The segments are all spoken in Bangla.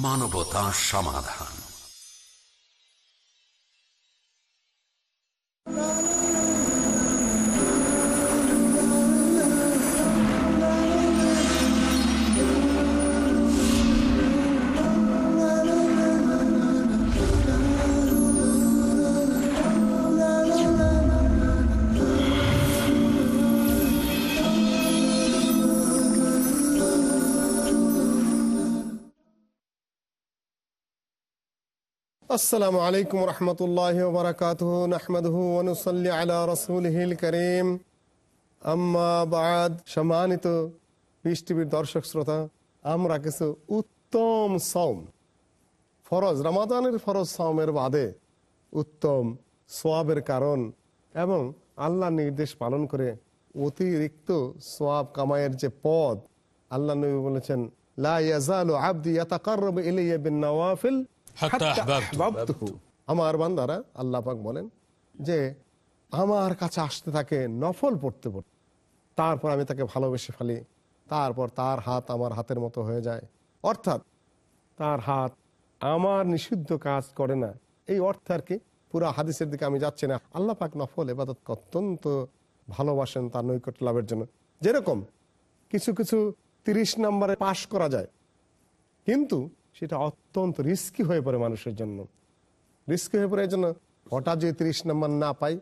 মানবতা সমাধান। আসসালামু আলাইকুম রহমতুল্লাহ বারকাত নাহমদহু অনুসল্লি আলা রসুলহিল করিম। আম্মা বাদ। সম্মানিত বিশ দর্শক শ্রোতা, আমরা কিছু উত্তম সম ফরজ, রামাদানের ফরজ সমের বাদে উত্তম সোয়াবের কারণ এবং আল্লাহ নির্দেশ পালন করে অতিরিক্ত সোয়াব কামায়ের যে পদ, আল্লাহ নবী বলেছেন, লা ইয়াজালু আবদি ইয়াতাকাররাবু ইলাইয়া বিন নওয়াফিল আমার বান্দারা আল্লাহ পাক বলেন যে আমার কাছে আসতে থাকে নফল পড়তে পড়তে। তারপর আমি তাকে ভালোবেসে ফেলি। তারপর তার হাত আমার হাতের মতো হয়ে যায়। অর্থাৎ তার হাত আমার নিষিদ্ধ কাজ করে না। এই অর্থে আর কি পুরো হাদিসের দিকে আমি যাচ্ছি না। আল্লাহ পাক নফল এবাদত অত্যন্ত ভালোবাসেন তার নৈকট্য লাভের জন্য। যেরকম কিছু কিছু তিরিশ নম্বরে পাশ করা যায়। কিন্তু সেটা অত্যন্ত রিস্কি হয়ে পড়ে মানুষের জন্য। রিস্কি হয়ে পড়ে জন্য হঠাৎ যদি তিরিশ নম্বর না পাই,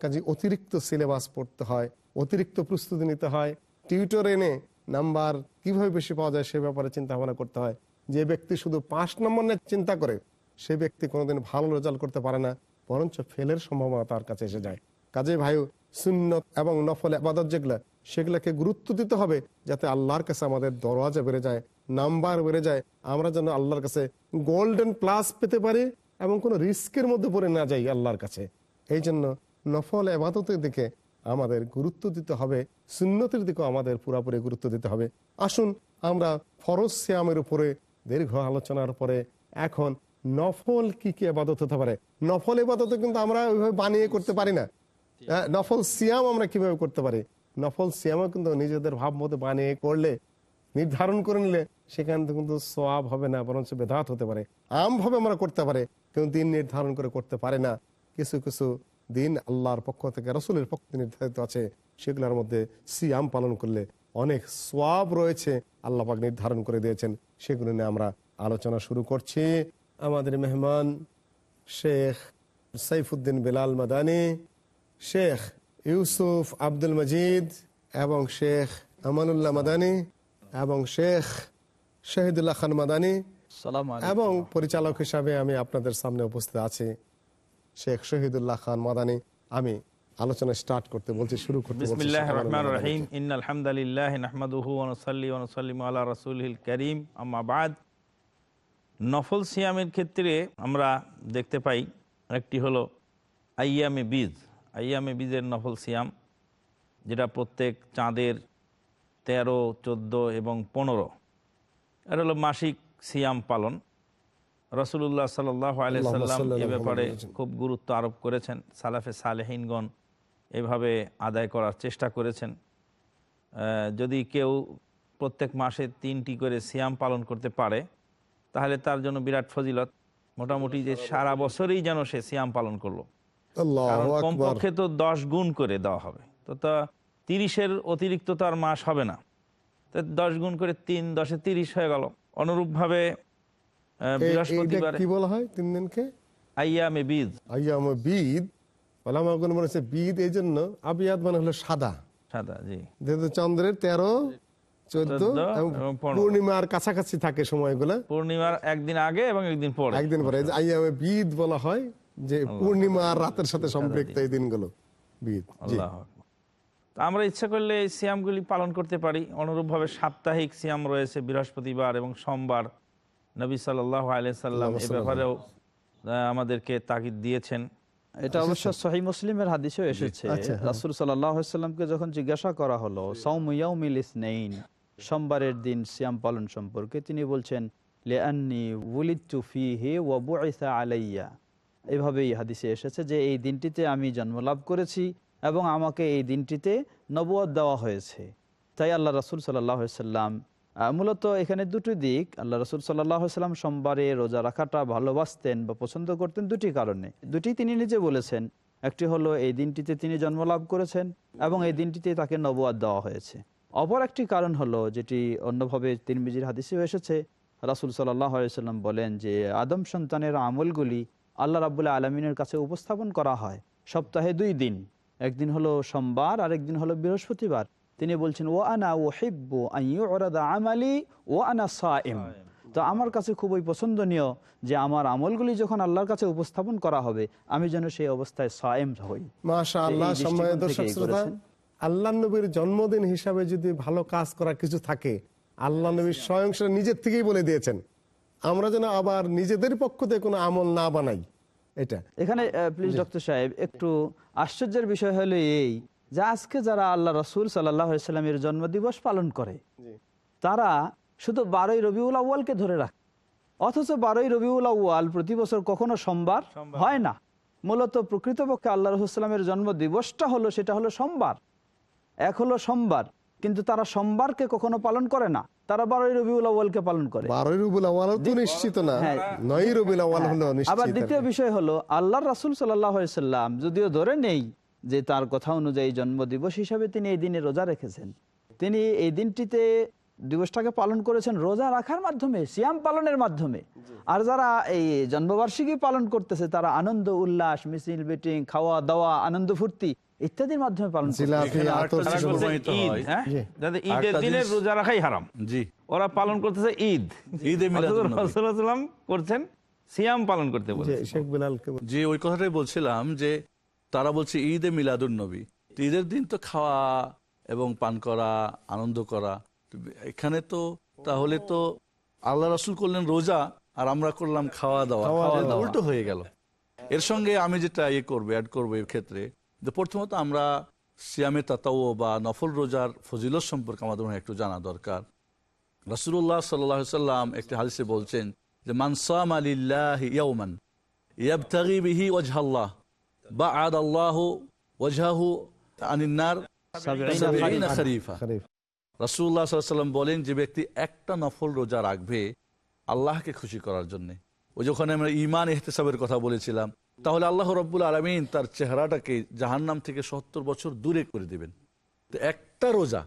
কাজে অতিরিক্ত সিলেবাস পড়তে হয়, অতিরিক্ত প্রস্তুতি নিতে হয় টিউটর এনে নাম্বার কীভাবে বেশি পাওয়া যায় সে ব্যাপারে চিন্তা ভাবনা করতে হয়। যে ব্যক্তি শুধু পাঁচ নম্বর নিয়ে চিন্তা করে, সে ব্যক্তি কোনোদিন ভালো রেজাল্ট করতে পারে না, বরঞ্চ ফেলের সম্ভাবনা তার কাছে এসে যায়। কাজে ভাই সুন্নত এবং নফল আবাদত যেগুলা সেগুলোকে গুরুত্ব দিতে হবে যাতে আল্লাহর কাছে আমাদের দরওয়াজা বেড়ে যায় নাম্বার বেড়ে যায়। আমরা যেন আল্লাহর কাছে গোল্ডেন প্লাস পেতে পারি এবং কোনো রিস্কের মধ্যে পড়ে না যাই আল্লাহর কাছে। এই জন্য নফল এবাদতের দিকে আমাদের গুরুত্ব দিতে হবে সুন্নতির দিকেও আমাদের পুরাপুরি গুরুত্ব দিতে হবে। আসুন আমরা ফরজ শ্যামের উপরে দীর্ঘ আলোচনার পরে এখন নফল কি কি আবাদত হতে পারে? নফল এবাদত কিন্তু আমরা ওইভাবে বানিয়ে করতে পারি না। হ্যাঁ, নফল সিয়াম আমরা কীভাবে করতে পারি? নফল সিয়ামও কিন্তু নিজেদের ভাব মতো বানিয়ে করলে, নির্ধারণ করে নিলে সেখান থেকে কিন্তু সোয়াব হবে না, বরঞ্চ বেদাত হতে পারে। আমভাবে আমরা করতে পারে, কিন্তু দিন নির্ধারণ করে করতে পারে না। কিছু কিছু দিন আল্লাহর পক্ষ থেকে, রসুলের পক্ষ নির্ধারিত আছে, সেগুলোর মধ্যে সিয়াম পালন করলে অনেক সোয়াব রয়েছে, আল্লাহ পাক নির্ধারণ করে দিয়েছেন। সেগুলো নিয়ে আমরা আলোচনা শুরু করছি। আমাদের মেহমান শেখ সাইফুদ্দিন বেলাল মাদানি। শেখ ইউসুফ আব্দুল মজিদ এবং শেখ আমানুল্লাহ মাদানী এবং শেখ শহীদুল্লাহ খান মাদানী সালাম এবং পরিচালক হিসাবে আমি আপনাদের সামনে উপস্থিত আছি। শেখ শহীদুল্লাহ খান মাদানী আমি আলোচনা স্টার্ট করতে বলছি শুরু করতে বলছি। বিসমিল্লাহ শেখ রহমান আমানুল্লাহ রহিম। মাদানীকে। ইন আলহামদুলিল্লাহ নাহমাদুহু ওয়া নুসাল্লি ওয়া নুসাল্লিমু আলা রাসূলিল কারীম। আম্মা বাদ। নফল সিয়ামের ক্ষেত্রে আমরা দেখতে পাই একটি হলো আইয়ামে বীজ। আইয়ামে বীজের নফল সিয়াম যেটা প্রত্যেক চাঁদের তেরো চোদ্দ এবং পনেরো। এটা হলো মাসিক সিয়াম পালন। রসুল্লাহ সাল্লাহ আলিয়াল্লাম এ ব্যাপারে খুব গুরুত্ব আরোপ করেছেন। সালাফে সালেহিনগণ এভাবে আদায় করার চেষ্টা করেছেন। যদি কেউ প্রত্যেক মাসে তিনটি করে সিয়াম পালন করতে পারে তাহলে তার জন্য বিরাট ফজিলত। মোটামুটি যে সারা বছরই যেন সে সিয়াম পালন করল। কমপক্ষে তো দশ গুণ করে দেওয়া হবে। তো তা তিরিশের অতিরিক্ত তো আর মাস হবে না। তো দশ গুণ করে তিন দশে তিরিশ হয়ে গেল। অনুরূপভাবে আহ, এ- এইটা বৃহস্পতিবার কি বলা হয় তিন দিনকে? আইয়ামে বীজ আইয়াম বিদ। ওলামাগণ মনে হচ্ছে বিদ এই জন্য। আবিয়াদ মানে হলো সাদা। সাদা জি। যেহেতু চন্দ্রের তেরো চোদ্দ। পূর্ণিমার কাছাকাছি থাকে সময়গুলা। পূর্ণিমার একদিন আগে এবং একদিন পরে। একদিন পরে। আইয়ামে বিদ বলা হয় যে পূর্ণিমা আর রাতের সাথে সম্পৃক্ত এই দিনগুলো। আমরা ইচ্ছা করলে এই সিয়ামগুলি পালন করতে পারি। অনুরূপভাবে সাপ্তাহিক সিয়াম রয়েছে বৃহস্পতিবার এবং সোমবার। নবী সাল্লাহ আলিয়াল্লাম এ ব্যাপারেও আমাদেরকে তাগিদ দিয়েছেন। এটা অবশ্য সহি মুসলিমের হাদিসেও এসেছে। আচ্ছা, হ্যাঁ। রাসুল সাল্লামকে যখন জিজ্ঞাসা করা হলো সৌমিয়াউমিল ইসনাইন সোমবারের দিন সিয়াম পালন সম্পর্কে তিনি বলছেন ফিহি ওয়া বুইসা আলাইয়া এভাবেই হাদিসে এসেছে যে এই দিনটিতে আমি জন্মলাভ করেছি এবং আমাকে এই দিনটিতে নবুয়ত দেওয়া হয়েছে। তাই আল্লাহ রাসুল সাল্লাম মূলত এখানে দুটি দিক, আল্লাহ রসুল সাল্লাম সোমবারে রোজা রাখাটা ভালোবাসতেন বা পছন্দ করতেন দুটি কারণে। দুটি তিনি নিজে বলেছেন, একটি হলো এই দিনটিতে তিনি জন্মলাভ করেছেন এবং এই দিনটিতে তাকে নবুয়াদ দেওয়া হয়েছে। অপর একটি কারণ হলো যেটি অন্যভাবে তিরমিজির হাদিসেও এসেছে, রাসুল সাল্লাহ সাল্লাম বলেন যে আদম সন্তানের আমলগুলি আল্লাহ রাবুল্লাহ আলমিনের কাছে উপস্থাপন করা হয়। সপ্তাহে দুই দিন। একদিন হলো সোমবার আর একদিন হলো বৃহস্পতিবার। তিনি বলছেন ও আনা ও হিব্বু আমালি ও আনা সাইম। তো আমার কাছে খুবই পছন্দনীয় যে আমার আমলগুলি যখন আল্লাহর কাছে উপস্থাপন করা হবে আমি যেন সেই অবস্থায় সায়েম হই। আল্লাহ। নবীর জন্মদিন হিসাবে যদি ভালো কাজ করা কিছু থাকে আল্লাহ নবী স্বয়ং নিজের থেকেই বলে দিয়েছেন। আমরা যেন আবার নিজেদের পক্ষ থেকে কোনো আমল না বানাই। এটা। এখানে প্লিজ ডক্টর সাহেব একটু আশ্চর্যের বিষয় হলো এই যে আজকে যারা আল্লাহ রসুল সাল্লামের জন্মদিবস পালন করে তারা শুধু বারোই রবিউল আউ্য়ালকে ধরে রাখে অথচ বারোই রবিউল আউ্য়াল প্রতি বছর কখনো সোমবার হয় না। মূলত প্রকৃতপক্ষে আল্লাহ রসুলামের জন্মদিবসটা হলো সেটা হলো সোমবার। এক হলো সোমবার কিন্তু তারা সোমবারকে কখনো পালন করে না। তারা বারোই রবিউল আউ্য়ালকে পালন করে। বারোই রবিউল আওয়াল তো নিশ্চিত না। হ্যাঁ। নয় রবিউল আওয়াল হলো আবার দ্বিতীয় বিষয় হলো আল্লাহর রাসূল সাল্লাল্লাহু আলাইহি সাল্লাম যদিও ধরে নেই যে তার কথা অনুযায়ী জন্মদিবস হিসাবে তিনি এই দিনে রোজা রেখেছেন তিনি এই দিনটিতে দিবসটাকে পালন করেছেন রোজা রাখার মাধ্যমে সিয়াম পালনের মাধ্যমে। আর যারা এই জন্মবার্ষিকী পালন করতেছে তারা আনন্দ উল্লাস মিছিল মিটিং খাওয়া দাওয়া আনন্দ ফুর্তি ইত্যাদির মাধ্যমে পালন হয়। হ্যাঁ? জি। ঈদের জিনিস- রোজা রাখাই হারাম। জি। ওরা পালন করতেছে ঈদ। ঈদে মিলাদুন্নবী। করছেন সিয়াম পালন করতে যে ওই কথাটাই বলছিলাম যে তারা বলছে ঈদে মিলাদুন নবী। তো ঈদের দিন তো খাওয়া এবং পান করা আনন্দ করা এখানে তো তাহলে তো আল্লাহ রাসুল করলেন রোজা আর আমরা করলাম খাওয়া দাওয়া খাওয়া দাওয়া উল্টো হয়ে গেল। এর সঙ্গে আমি যেটা ইয়ে করব অ্যাড করব এর ক্ষেত্রে যে প্রথমত আমরা সিয়ামে তাতাও বা নফল রোজার ফজিলত সম্পর্কে আমাদের মনে একটু জানা দরকার। রাসুল্লাহ সাল্লাহ সাল্লাম একটি হাদিসে বলছেন যে মানসাম আলিল্লাহ ইয়াউমান ইয়াবতাগি বিহি ওয়াজহাল্লাহ বাআদ আল্লাহ ওয়াজহাহু আনিন নার আলাইহি সাল্লাম বলেন যে ব্যক্তি একটা নফল রোজা রাখবে আল্লাহকে খুশি করার জন্য। ওই যখন আমরা ইমান এহতেসাবের কথা বলেছিলাম। তাহলে আল্লাহ রব্বুল আলমিন তার চেহারাটাকে জাহান্নাম থেকে সত্তর বছর দূরে করে দিবেন। তো একটা রোজা,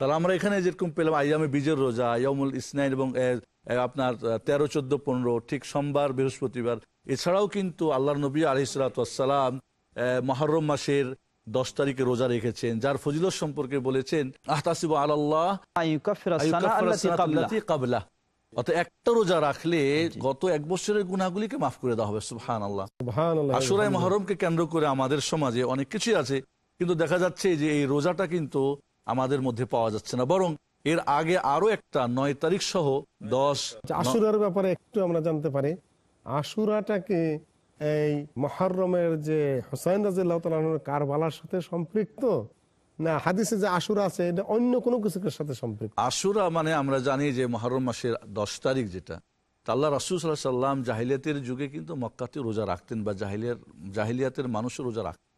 তাহলে আমরা এখানে যেরকম পেলাম আইয়ামে বীজের রোজা ইয়মুল ইসনাইন এবং আপনার তেরো, চোদ্দ, পনেরো, ঠিক সোমবার, বৃহস্পতিবার। এছাড়াও কিন্তু আল্লাহ নবী আলহিসাম মহরম মাসের দশ তারিখে রোজা রেখেছেন যার ফজিলত সম্পর্কে বলেছেন আহতাসিব আল্লাহ। কাবলা অত একটা রোজা রাখলে গত এক বছরের গুণাগুলিকে মাফ করে দেওয়া হবে সুহান আল্লাহ সুবহানাল্লাহ। আশুরাই মহরমকে কেন্দ্র করে আমাদের সমাজে অনেক কিছুই আছে কিন্তু দেখা যাচ্ছে যে এই রোজাটা কিন্তু আমাদের মধ্যে পাওয়া যাচ্ছে না। বরং এর আগে আরও একটা নয় তারিখ সহ দশ আচ্ছা, আশুরার ব্যাপারে একটু আমরা জানতে পারি। আশুরাটাকে এই মহরমের যে হোসাইন রাজিল্লাহ তালাহুর কারবালার সাথে সম্পৃক্ত? না, হাদিসে যে আশুরা আছে, এটা অন্য কোনো কিছুর সাথে সম্পৃক্ত। আশুরা মানে আমরা জানি যে মহরম মাসের দশ তারিখ যেটা। আল্লাহ রাসুল সাল্লাহ সাল্লাম জাহিলিয়াতের যুগে কিন্তু মক্কাতে রোজা রাখতেন বা জাহিলিয়ার, জাহিলিয়াতের মানুষও রোজা রাখতেন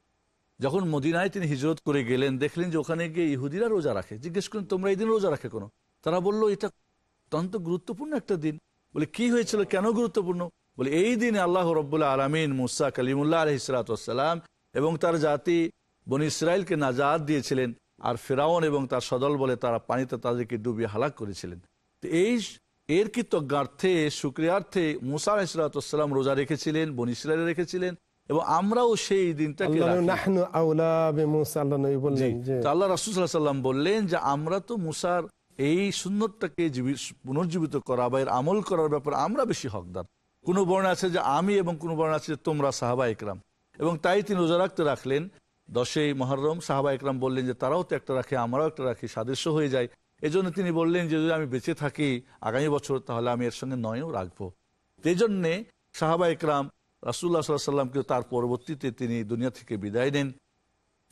যখন মদিনায় তিনি হিজরত করে গেলেন, দেখলেন যে ওখানে গিয়ে ইহুদিরা রোজা রাখে। জিজ্ঞেস করেন তোমরা এই দিন রোজা রাখে কোনো? তারা বলল, এটা অত্যন্ত গুরুত্বপূর্ণ একটা দিন। বলে, কি হয়েছিল? কেন গুরুত্বপূর্ণ? বলে এই দিনে আল্লাহ রব্বুল্লাহ আলমিন মুসা কালিমুল্লাহ আলহিসাম এবং তার জাতি বনি ইসরায়েলকে নাজাদ দিয়েছিলেন আর ফেরাউন এবং তার সদল বলে তারা পানিতে তাদেরকে ডুবিয়ে হালাক করেছিলেন। তো এই এর কৃতজ্ঞার্থে শুক্রিয়ার্থে মুসা আলাহিসাল্লাম রোজা রেখেছিলেন বনি ইসরায়েল রেখেছিলেন এবং আমরাও সেই দিনটাকে আল্লাহ বললেন যে আমরা তো মুসার এই সুন্নতটাকে জীবি- পুনর্জীবিত করা বা এর আমল করার ব্যাপারে আমরা বেশি হকদার। কোনো বর্ণ আছে যে আমি এবং কোনো বর্ণ আছে যে তোমরা সাহাবা একরাম। এবং তাই তিনি রোজা রাখতে রাখলেন। দশই মহরম সাহাবা একরাম বললেন যে তারাও তো একটা রাখে আমরাও একটা রাখি সাদৃশ্য হয়ে যায়। এজন্য তিনি বললেন যে যদি আমি বেঁচে থাকি আগামী বছর তাহলে আমি এর সঙ্গে নয়ও রাখব। এই জন্যে সাহাবা একরাম রাসুল্লাহ সাল্লাহ সাল্লামকে তার পরবর্তীতে তিনি দুনিয়া থেকে বিদায় নেন।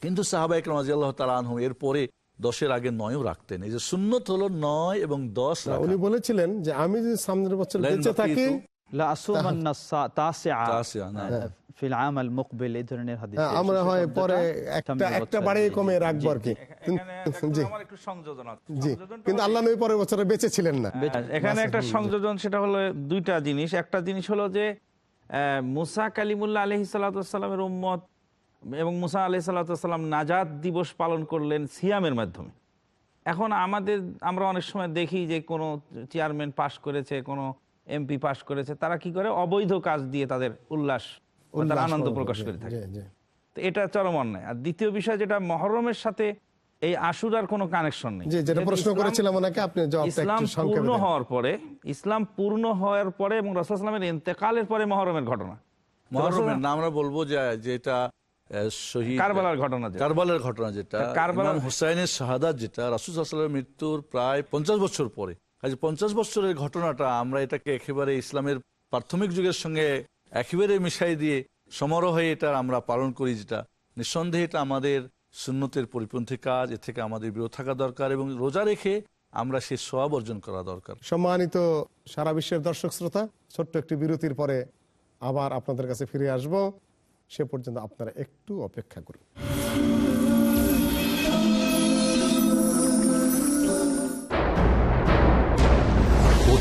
কিন্তু সাহাবা একরাম রাজি আল্লাহ তালা আনহু এরপরে দশের আগে নয়ও রাখতেন। এই যে সুন্নত হলো নয় এবং দশ। উনি বলেছিলেন যে আমি যদি সামনের বছর বেঁচে থাকি তো লা আসুমান্না সা- তাসিআ তাসিআ, না। ফিল আমাল মুকবিল এই ধরনের হাদিস আমরা হয় পরে একটা একটা বাড়ি কমে রাখব আর কি। এখানে এখন জি। আমার একটু সংযোজন আছে। জি। সংযোজনটা কিন্তু আল্লাহ নবী পরের বছরে বেঁচে ছিলেন না। এখানে একটা সংযোজন সেটা হলো দুইটা জিনিস। একটা জিনিস হলো যে মুসা কালিমুল্লাহ আলহি সাল্লাতামের উম্মত এবং মুসা আলহি সাল্লাতাম নাজাদ দিবস পালন করলেন সিয়ামের মাধ্যমে। এখন আমাদের আমরা অনেক সময় দেখি যে কোনো চেয়ারম্যান পাশ করেছে কোনো এমপি পাশ করেছে তারা কি করে? অবৈধ কাজ দিয়ে তাদের উল্লাস তার আনন্দ প্রকাশ করে থাকে। তো এটা চরম অন্যায়। আর দ্বিতীয় বিষয় যেটা মহরমের সাথে এই আশুরার কোনো কানেকশন নেই। যেটা প্রশ্ন ইসলাম- করেছিলাম ওনাকে আপনি ইসলাম পূর্ণ হওয়ার পরে ইসলাম পূর্ণ হওয়ার পরে এবং রসুলামের ইন্তেকালের পরে মহরমের ঘটনা। মহরমের না আমরা বলব যে যেটা কারবালার ঘটনা যেটা। কারবালার ঘটনা যেটা কারবালার- হুসাইনের শাহাদাত যেটা রাসুল মৃত্যুর প্রায় পঞ্চাশ বছর পরে। কাজে পঞ্চাশ বছরের ঘটনাটা আমরা এটাকে একেবারে ইসলামের প্রাথমিক যুগের সঙ্গে একেবারে মিশাই দিয়ে সমারোহে এটা আমরা পালন করি যেটা। নিঃসন্দেহে এটা আমাদের সুন্নতের পরিপন্থী কাজ, এ থেকে আমাদের বিরত থাকা দরকার এবং রোজা রেখে আমরা সে সব অর্জন করা দরকার। সম্মানিত সারা বিশ্বের দর্শক শ্রোতা, ছোট্ট একটি বিরতির পরে আবার আপনাদের কাছে ফিরে আসব। সে পর্যন্ত আপনারা একটু অপেক্ষা করুন।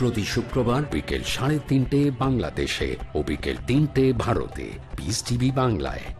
প্রতি শুক্রবার বিকেল সাড়ে তিনটে বাংলাদেশে ও বিকেল তিনটে ভারতে। পিস টিভি বাংলায়।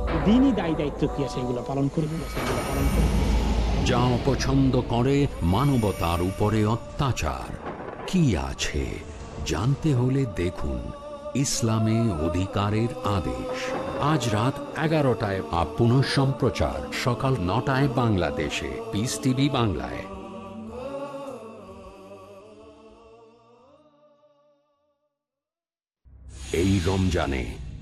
দিনই দায় দায়িত্ব কি আছে? সেগুলো পালন করব যা অপছন্দ করে মানবতার উপরে অত্যাচার। কি আছে? জানতে হলে দেখুন ইসলামে অধিকারের আদেশ। আজ রাত এগারোটায় আপ পুনঃ সম্প্রচার। সকাল নটায় বাংলাদেশে। পিস টিভি বাংলায়। এই রমজানে.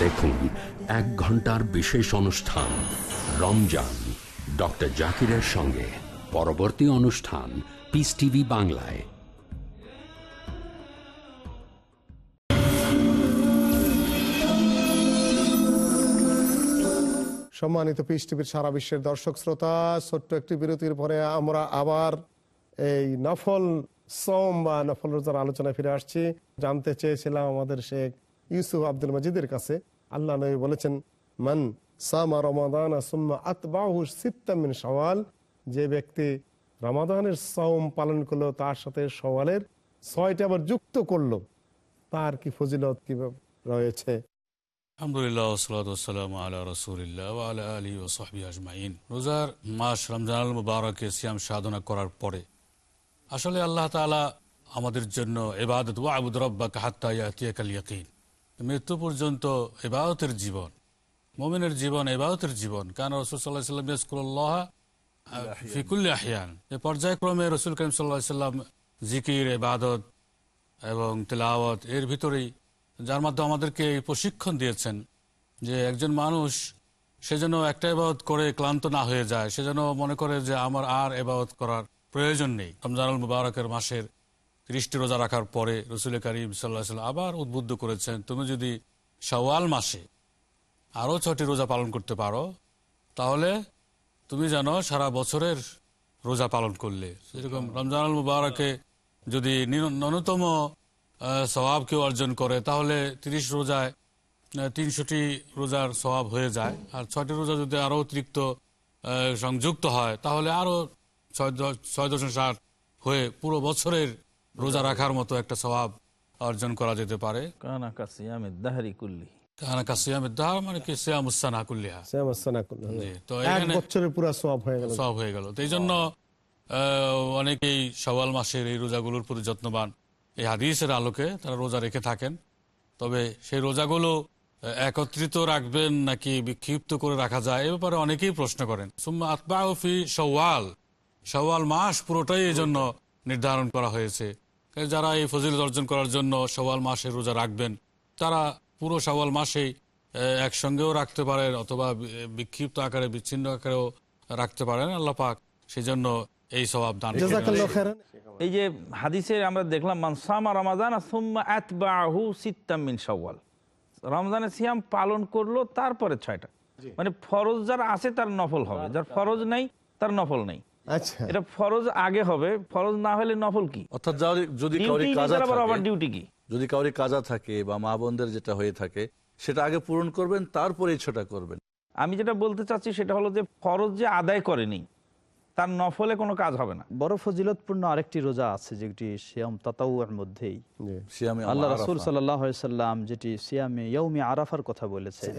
দেখুন, এক ঘণ্টার বিশেষ অনুষ্ঠান, রমজান। ডক্টর জাকিরের সঙ্গে পরবর্তী অনুষ্ঠান পিস টিভি বাংলায়। সম্মানিত পিস টিভির সারা বিশ্বের দর্শক শ্রোতা, ছোট্ট একটি বিরতির পরে আমরা আবার এই নফল সোম বা নফল রোজার আলোচনায় ফিরে আসছি। জানতে চেয়েছিলাম আমাদের শেখ ইউসুফ আব্দুল মজিদের কাছে আল্লাহ নবী বলেছেন, মান সামা রমাদান সিত্তামিন সওয়াল যে ব্যক্তি রমাদানের সওম পালন করল, তার সাথে সওয়ালের ছয়টা আবার যুক্ত করল, তার কি ফজিলত কি রয়েছে? আলী ও রোজার সাধনা করার পরে, আসলে আল্লাহ আমাদের জন্য এবাদত ওয়া আবুদ রব্বা কাহাত্তা ইয়াতিয়াকাল ইয়াকিন। মৃত্যু পর্যন্ত এবাদতের জীবন, মোমিনের জীবন এবাদতের জীবন। কারণ রসুল্লাহ সাল্লাম ইয়াসকুল্লাহ ফিকুল্লি আহিয়ান। এ পর্যায়ক্রমে রসুল করিম সাল্লাহ সাল্লাম জিকির এবাদত এবং তেলাওয়াত এর ভিতরেই, যার মাধ্যমে আমাদেরকে প্রশিক্ষণ দিয়েছেন যে একজন মানুষ, সে যেন একটা এবাদত করে ক্লান্ত না হয়ে যায়, সে যেন মনে করে যে আমার আর এবাদত করার প্রয়োজন নেই। রমজানুল মুবারকের মাসের ত্রিশটি রোজা রাখার পরে রসুল করিম সাল্লাহ সাল্লাম আবার উদ্বুদ্ধ করেছেন, তুমি যদি সওয়াল মাসে আরও ছটি রোজা পালন করতে পারো, তাহলে তুমি জানো সারা বছরের রোজা পালন করলে। যেরকম রমজানুল মুবারকে যদি ন্যূনতম সওয়াব কেউ অর্জন করে, তাহলে তিরিশ রোজায় তিনশোটি রোজার স্বভাব হয়ে যায়। আর ছয়টি রোজা যদি আরও অতিরিক্ত সংযুক্ত হয়, তাহলে আরও ছয় ছয় দশমিক ষাট হয়ে পুরো বছরের রোজা রাখার মতো একটা স্বভাব অর্জন করা যেতে পারে। দাহারি কুল্লি। মানে কি? সিয়াম উসানা কুল্লিহা। শ্যাম আসসানা করলেন। তো এখানে বছরের পুরা সব হয়ে গেল। সব হয়ে গেল। তো এই জন্য অনেকেই সওয়াল মাসের এই রোজাগুলোর প্রতি যত্নবান। এই হাদিসের আলোকে তারা রোজা রেখে থাকেন। তবে সেই রোজাগুলো একত্রিত রাখবেন নাকি বিক্ষিপ্ত করে রাখা যায় এ ব্যাপারে অনেকেই প্রশ্ন করেন। সুম্মা আতবাউফি সওয়াল সওয়াল মাস পুরোটাই এই জন্য নির্ধারণ করা হয়েছে। যারা এই ফজিলত অর্জন করার জন্য সওয়াল মাসে রোজা রাখবেন তারা পুরো সওয়াল মাসেই একসঙ্গেও রাখতে পারেন অথবা বিক্ষিপ্ত আকারে বিচ্ছিন্ন আকারেও রাখতে পারেন আল্লাহ পাক সেই জন্য এই সবাব দান। এই যে হাদিসে আমরা দেখলাম মানসামা রমাজান সুম্মা আতবাহু সিত্তামিন শাওয়াল। রমজানের সিয়াম পালন করল তারপরে ছয়টা। মানে ফরজ যার আছে তার নফল হবে। যার ফরজ নাই তার নফল নেই। আচ্ছা। এটা ফরজ আগে হবে ফরজ না হলে নফল কি? অর্থাৎ যদি কাউরি ডিউটি কাজা থাকে কি? যদি কাউরি কাজা থাকে বা মা বোনদের যেটা হয়ে থাকে সেটা আগে পূরণ করবেন তারপরে ছোটা করবেন। আমি যেটা বলতে চাচ্ছি সেটা হলো যে ফরজ যে আদায় করেনি তার নফলে কোনো কাজ হবে না। বড় ফজিলতপূর্ণ আরেকটি রোজা আছে যেটি সিয়াম তাতাউয়ের মধ্যেই। আল্লাহ। রাসূল সাল্লাল্লাহু আলাইহি সাল্লাম যেটি সিয়ামে ইয়াউমি আরাফার কথা জি।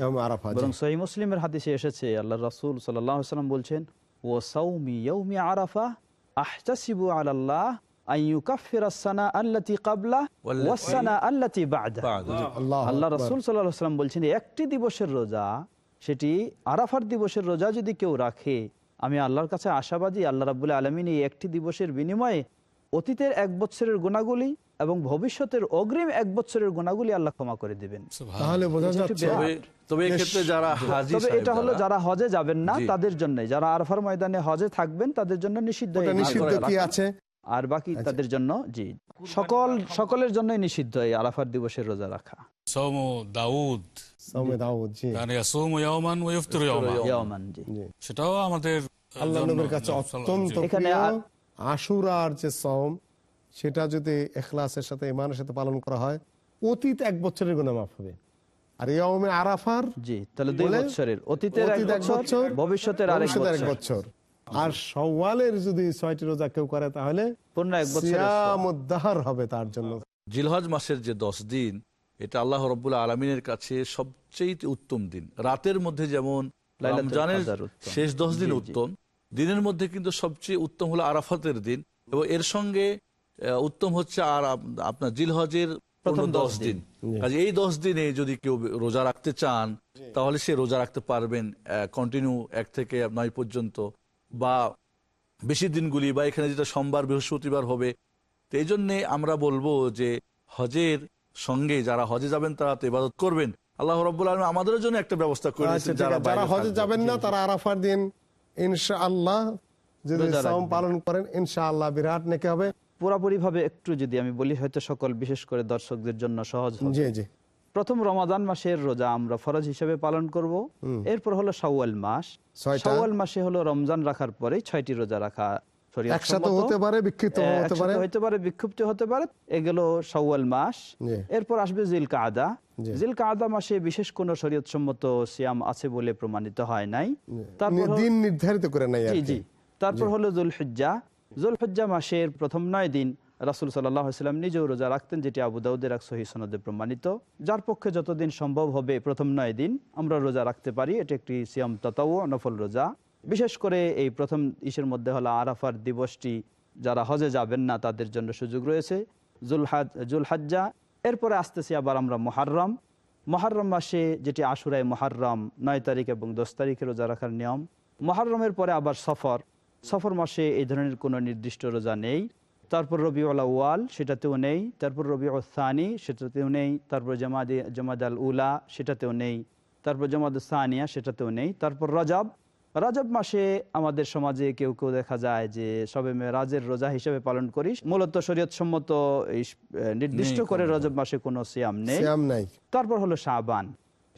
বরং সহিহ মুসলিমের হাদিসে এসেছে আল্লাহ রাসূল সাল্লাল্লাহু আলাইহি সাল্লাম বলছেন ও সাউমি ইয়াউমি আরাফা আহতাসিবু আলাল্লাহ আন ইউকাফিরা সানা আল্লাতি ক্বাবলা ওয়াস সানা আল্লাতি বা'দা আল্লাহু আল্লাহ আকবার। রাসূল সাল্লাল্লাহু আলাইহি সাল্লাম বলছেন একটি দিবসের রোজা সেটি আরাফার দিবসের রোজা যদি কেউ রাখে আমি আল্লাহর কাছে আশাবাদী আল্লাহ রাবুল্লাহ আলমিন এই একটি দিবসের বিনিময়ে অতীতের এক বছরের গুণাগুলি এবং ভবিষ্যতের অগ্রিম এক বছরের গুণাগুলি আল্লাহ ক্ষমা করে দিবেন। এটা একটি যাচ্ছে বিরাট। তবে তবে এক্ষেত্রে যারা হাজি তবে এটা হলো যারা হজে যাবেন না তাদের জন্য যারা আরফার ময়দানে হজে থাকবেন তাদের জন্য নিষিদ্ধ ওটা এই নিষিদ্ধ আরফা কি রাখা। আছে? আর বাকি তাদের জন্য জি। সকল সকলের জন্যই নিষিদ্ধ এই আরাফার দিবসের রোজা রাখা। সৌমু দাউদ। সামে দাউদ জি। ইয়াসুমু ইয়াওমান ওয়া ইফতিরু ইয়াওমান। ইয়ামান জি। সেটাও আমাদের আল্লাহ নবীর কাছে অত্যন্ত এখানে আশুরার যে সম সেটা যদি এখলাসের সাথে ইমানের সাথে পালন করা হয় অতীত এক বছরের গুণা মাফ হবে। আর ইয়মে আরাফার জি তাহলে দুই বছরের অতীতের এক বছর বছর, ভবিষ্যতের আরেক বছর। বছর। আর সওয়ালের যদি ছয়টি রোজা কেউ করে তাহলে পূর্ণ এক বছরের হবে তার জন্য। জিলহজ মাসের যে দশ দিন এটা আল্লাহ রব্বুল আলমিনের কাছে সবচেয়ে উত্তম দিন। রাতের মধ্যে যেমন রমজানের শেষ দশ দিন। উত্তম দিনের মধ্যে কিন্তু সবচেয়ে উত্তম হলো আরাফাতের দিন এবং এর সঙ্গে উত্তম হচ্ছে আর আপনার জিলহজের প্রথম দশ দিন। কাজে এই দশ দিনে যদি কেউ রোজা রাখতে চান তাহলে সে রোজা রাখতে পারবেন কন্টিনিউ এক থেকে নয় পর্যন্ত বা বেশি দিনগুলি বা এখানে যেটা সোমবার বৃহস্পতিবার হবে। তো এই জন্যে আমরা বলব যে হজের সঙ্গে যারা হজে যাবেন তারা তো ইবাদত করবেন। আল্লাহ রব্বুল আলম আমাদের জন্য একটা ব্যবস্থা করে আচ্ছা যারা হজে যাবেন না তারা আরাফার দিন ইনশা আল্লাহ যদি সাওম পালন করেন ইনশা আল্লাহ বিরাট নেকে হবে। পুরাপুরি ভাবে একটু যদি আমি বলি হয়তো সকল বিশেষ করে দর্শকদের জন্য সহজ হবে। জি জি। প্রথম রমাদান মাসের রোজা আমরা ফরজ হিসেবে পালন করব। এরপর হলো সাওয়াল মাস। সাওয়াল মাসে হলো রমজান রাখার পরে ছয়টি রোজা রাখা একসাথে হতে পারে বিক্ষিপ্ত হতে পারে। হতে পারে বিক্ষিপ্ত হতে পারে। এগুলো শাওয়াল মাস। এরপর আসবে জিল কাদা জিল কাদা মাসে বিশেষ কোন শরীয়ত সম্মত সিয়াম আছে বলে প্রমাণিত হয় নাই। তারপর হলো- দিন নির্ধারিত করে নাই জি জি। তারপর হলো জুলহজ্জা। জুলহজ্জা মাসের প্রথম নয় দিন রাসুল সাল্লাম নিজেও রোজা রাখতেন যেটি আবু দাউদের এক সহি সনদে প্রমাণিত। যার পক্ষে যতদিন সম্ভব হবে প্রথম নয় দিন আমরা রোজা রাখতে পারি। এটা একটি সিয়াম তাতাও নফল রোজা। বিশেষ করে এই প্রথম ইসের মধ্যে হলো আরাফার দিবসটি, যারা হজে যাবেন না, তাদের জন্য সুযোগ রয়েছে। জুলহাজ, জুলহাজ্জা, এরপরে আসতেছি আবার আমরা মহারম মহারম মাসে যেটি আশুরায় মহারম নয় তারিখ এবং দশ তারিখে রোজা রাখার নিয়ম। মহারমের পরে আবার সফর। সফর মাসে এই ধরনের কোনো নির্দিষ্ট রোজা নেই। তারপর রবি ওয়াল সেটাতেও নেই। তারপর রবি সানি, সেটাতেও নেই। তারপর জামাদি জামাদ আল উলা, সেটাতেও নেই। তারপর জামাদ সানিয়া, সেটাতেও নেই। তারপর রজাব রজব মাসে আমাদের সমাজে কেউ কেউ দেখা যায় যে সবে রাজের রোজা হিসেবে পালন করি মূলত শরীয়ত সম্মত নির্দিষ্ট করে রজব মাসে কোনো সিয়াম নেই। তারপর হলো শাহবান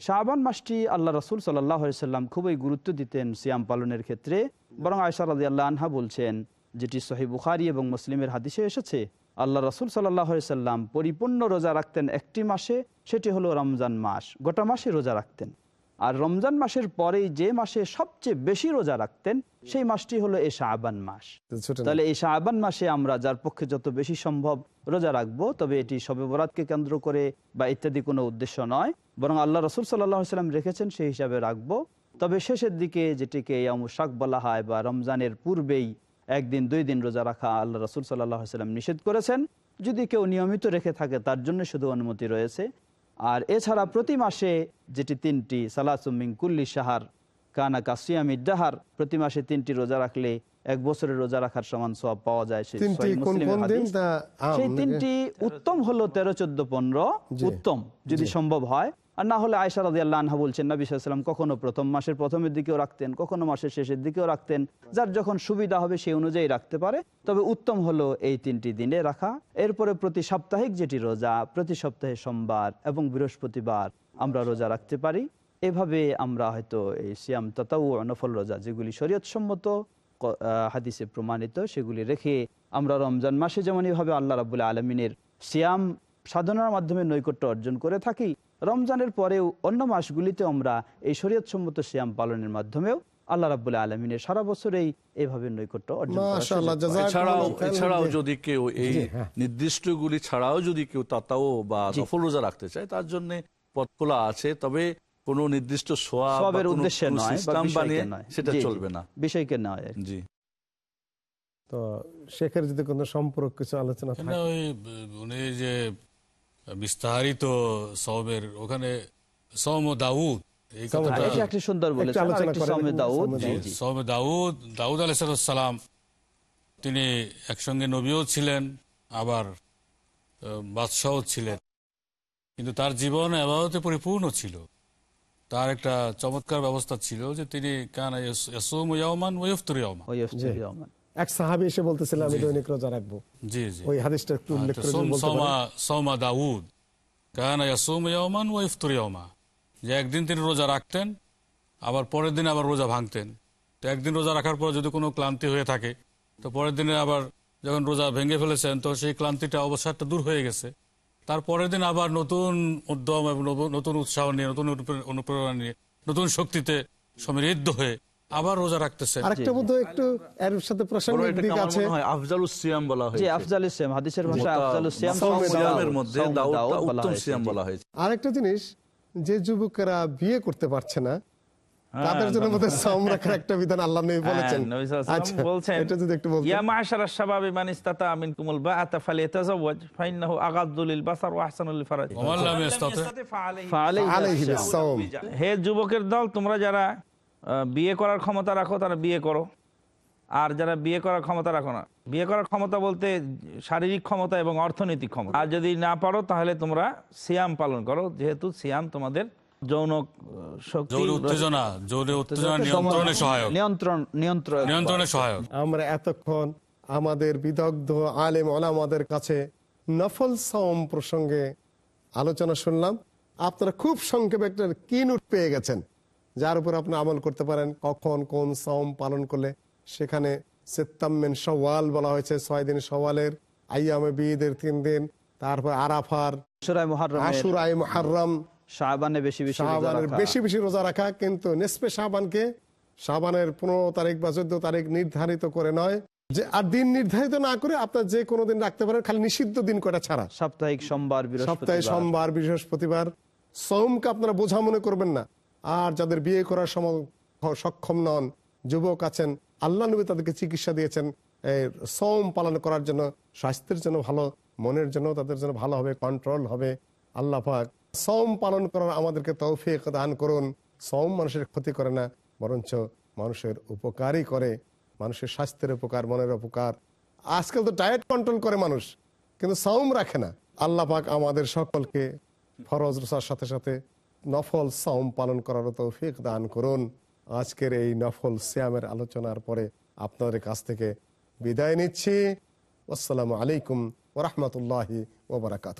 শাহবান মাসটি আল্লাহ রসুল সাল্লাম খুবই গুরুত্ব দিতেন সিয়াম পালনের ক্ষেত্রে। বরং আয়সা রাজি আল্লাহ আনহা বলছেন যেটি সহি বুখারি এবং মুসলিমের হাদিসে এসেছে আল্লাহ রসুল সাল্লাহ সাল্লাম পরিপূর্ণ রোজা রাখতেন একটি মাসে সেটি হলো রমজান মাস। গোটা মাসে রোজা রাখতেন। আর রমজান মাসের পরেই যে মাসে সবচেয়ে বেশি রোজা রাখতেন সেই মাসটি হলো এই শাহবান মাস। তাহলে এই শাহবান মাসে আমরা যার পক্ষে যত বেশি সম্ভব রোজা রাখব তবে এটি শবে বরাতকে কেন্দ্র করে বা ইত্যাদি কোনো উদ্দেশ্য নয় বরং আল্লাহ রসুল সাল্লাম রেখেছেন সেই হিসাবে রাখব। তবে শেষের দিকে যেটিকে শাক বলা হয় বা রমজানের পূর্বেই একদিন দুই দিন রোজা রাখা আল্লাহ রসুল সাল্লাহ সাল্লাম নিষেধ করেছেন। যদি কেউ নিয়মিত রেখে থাকে তার জন্য শুধু অনুমতি রয়েছে। আর এছাড়া প্রতি মাসে যেটি তিনটি সালাসুমিং কুল্লি সাহার কানা কাসিয়ামি ডাহার প্রতি মাসে তিনটি রোজা রাখলে এক বছরের রোজা রাখার সমান সব পাওয়া যায় সেই তিনটি উত্তম হলো তেরো চোদ্দ পনেরো উত্তম যদি সম্ভব হয়। আর না হলে আয়সা রাদি আল্লাহ আনহা বলছেন, নবী সাল্লাম কখনো প্রথম মাসের প্রথমের দিকেও রাখতেন, কখনো মাসের শেষের দিকেও রাখতেন। যার যখন সুবিধা হবে সেই অনুযায়ী রাখতে পারে। তবে উত্তম হলো এই তিনটি দিনে রাখা। এরপরে প্রতি সাপ্তাহিক যেটি রোজা, প্রতি সপ্তাহে সোমবার এবং বৃহস্পতিবার আমরা রোজা রাখতে পারি। এভাবে আমরা হয়তো এই সিয়াম ততাউ নফল রোজা যেগুলি শরীয়তসম্মত হাদিসে প্রমাণিত, সেগুলি রেখে আমরা রমজান মাসে যেমন এইভাবে আল্লাহ রাবুল্লাহ আলমিনের সিয়াম সাধনার মাধ্যমে নৈকট্য অর্জন করে থাকি রমজানের পরেও অন্য মাসগুলিতে আমরা এই শরীয়তসম্মত সিয়াম পালনের মাধ্যমেও আল্লাহ রাবুল্লাহ আলমিনের সারা বছরেই এইভাবে নৈকট্য এছাড়াও এছাড়াও যদি কেউ এই হ্যাঁ। নির্দিষ্টগুলি ছাড়াও যদি কেউ তাতাও বা নফল রোজা রাখতে চায় তার জন্য পথ খোলা আছে তবে কোনো নির্দিষ্ট সোয়া বা সবের কোনো- উদ্দেশ্যে নয়। সেটা। চলবে না। বিষয়কে নয় জি। তো শেখের যদি কোনো সম্পর্ক কিছু আলোচনা থাকে? উনি যে বিস্তারিত সবের ওখানে সৌম দাউদ একটি সুন্দর বলেছেন দাউদ। আলাইসালাম তিনি একসঙ্গে নবীও ছিলেন আবার বাদশাহও ছিলেন। কিন্তু তার জীবন এবাদতে পরিপূর্ণ ছিল। তার একটা চমৎকার ব্যবস্থা ছিল যে তিনি কানা ইয়াসুম ইয়াওমান ওয়ফতুর ইয়াওমান। ওই ইফতারি রহমান। এক সাহাবি এসে বলতেছিলেন আমি দৈনিক রোজা রাখব। জি জি। ওই হাদিসটা একটু উল্লেখ করে সোমা সোমা দাউদ। কানা ইয়াসুম ইয়াওমান ওয়া ইফতুর ইয়াওমা। যে একদিন তিনি রোজা রাখতেন আবার পরের দিন আবার রোজা ভাঙতেন। তো একদিন রোজা রাখার পর যদি কোনো ক্লান্তি হয়ে থাকে তো পরের দিনে আবার যখন রোজা ভেঙে ফেলেছেন তো সেই ক্লান্তিটা অবসাদটা দূর হয়ে গেছে। তারপরের দিন আবার নতুন উদ্যম এবং নতুন উৎসাহ নিয়ে নতুন অনুপ্রে- অনুপ্রেরণা নিয়ে নতুন শক্তিতে সমৃদ্ধ হয়ে আবার রোজা রাখতেছেন আরেকটা বোধ একটু এর সাথে প্রাসঙ্গিক দিক আছে। আফজালুস সিয়াম বলা জি আফজালুস সিয়াম হাদিসের ভাষায় আফজালুস সিয়াম সিয়ামের মধ্যে দাউদ উত্তম সিয়াম বলা হয়েছে। আরেকটা জিনিস যে যুবকেরা বিয়ে করতে পারছে না হ্যাঁ, তাদের জন্য সম রাখার একটা বিধান আল্লাহ নবী বলেছেন। হ্যাঁ, নবী সাল্লাল্লাহু আচ্ছা বলছেন এটা যদি একটু বলতেন। ইয়া মাশারাশ শাবাবি মান ইসতাতা মিনকুমুল বাআতা ফালিয়াতাযাওয়াজ ফাইন্নাহু আগাদ্দু লিল বাসার ওয়া আহসানু লিল ফারাজ। লাম ফাআলাইহি। হে যুবকের দল তোমরা যারা বিয়ে করার ক্ষমতা রাখো তারা বিয়ে করো। আর যারা বিয়ে করার ক্ষমতা রাখো না বিয়ে করার ক্ষমতা বলতে শারীরিক ক্ষমতা এবং অর্থনৈতিক ক্ষমতা। আর যদি না পারো তাহলে তোমরা সিয়াম পালন করো যেহেতু সিয়াম তোমাদের যৌন আহ, শক্তি জোরে উত্তেজনা উত্তেজনা নিয়ন্ত্রণে সহায়ক। নিয়ন্ত্রণ নিয়ন্ত্রণ। নিয়ন্ত্রণে সহায়ক। আমরা এতক্ষণ আমাদের বিদগ্ধ আলেম ওলামাদের কাছে নফল সম প্রসঙ্গে আলোচনা শুনলাম। আপনারা খুব সংক্ষেপে একটা কিনুট পেয়ে গেছেন। যার উপর আপনি আমল করতে পারেন কখন কোন সম পালন করলে। সেখানে সেত্তাম্মেন সওয়াল বলা হয়েছে ছয় দিন সওয়ালের আইয়ামে বিদের তিন দিন তারপর আরাফার আশুরাই মহারম শাবানে বেশি বেশি শাহবানের বেশি বেশি রোজা রাখা কিন্তু নেসপে শাহবানকে শাহবানের পনেরো তারিখ বা চোদ্দ তারিখ নির্ধারিত করে নয়। যে আর দিন নির্ধারিত না করে আপনার যে কোনো দিন রাখতে পারেন খালি নিষিদ্ধ দিন কটা ছাড়া। সাপ্তাহিক সোমবার সপ্তাহে সোমবার বৃহস্পতিবার। সোমকে আপনারা বোঝা মনে করবেন না। আর যাদের বিয়ে করার সময় সক্ষম নন, যুবক আছেন, আল্লাহ নবী তাদেরকে চিকিৎসা দিয়েছেন সোম পালন করার জন্য, স্বাস্থ্যের জন্য ভালো, মনের জন্য তাদের জন্য ভালো হবে কন্ট্রোল হবে, আল্লাহ পাক সোম পালন করার আমাদেরকে তৌফিক দান করুন। সোম মানুষের ক্ষতি করে না, বরঞ্চ মানুষের উপকারই করে, মানুষের স্বাস্থ্যের উপকার, মনের উপকার। আজকাল তো ডায়েট কন্ট্রোল করে মানুষ, কিন্তু সাউম রাখে না। আল্লাহ পাক আমাদের সকলকে ফরজ রোসার সাথে সাথে নফল সাম পালন করার তৌফিক দান করুন। আজকের এই নফল শ্যামের আলোচনার পরে আপনাদের কাছ থেকে বিদায় নিচ্ছি। আসসালামু আলাইকুম ওরহমতুল্লাহি ওবরাকাত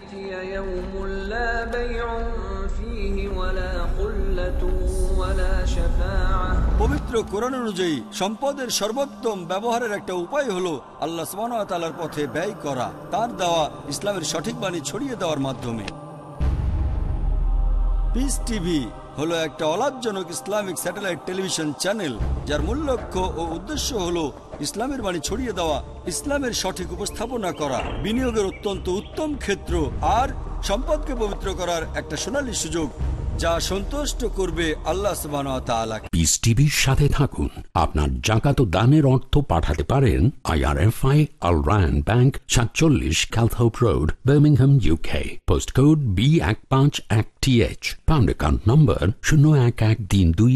يوم لا بيع فيه ولا خلة ولا شفاعة পবিত্র কোরআন অনুযায়ী সম্পদের সর্বোত্তম ব্যবহারের একটা উপায় হলো আল্লাহ সুবাহর পথে ব্যয় করা তার দেওয়া ইসলামের সঠিক বাণী ছড়িয়ে দেওয়ার মাধ্যমে পিস টিভি হলো একটা অলাভজনক ইসলামিক স্যাটেলাইট টেলিভিশন চ্যানেল যার মূল লক্ষ্য ও উদ্দেশ্য হলো ইসলামের বাণী ছড়িয়ে দেওয়া, ইসলামের সঠিক উপস্থাপনা করা, বিনিয়োগের অত্যন্ত উত্তম ক্ষেত্র আর সম্পদকে পবিত্র করার একটা সোনালী সুযোগ যা সন্তুষ্ট করবে আল্লাহ পিস টিভির সাথে থাকুন। আপনার জাকাত দানের অর্থ পাঠাতে পারেন আইআরএফআই আল রায়ন ব্যাংক সাতচল্লিশ Calthorpe road Birmingham UK post code B এক পাঁচ এক T H pound account number শূন্য এক এক তিন দুই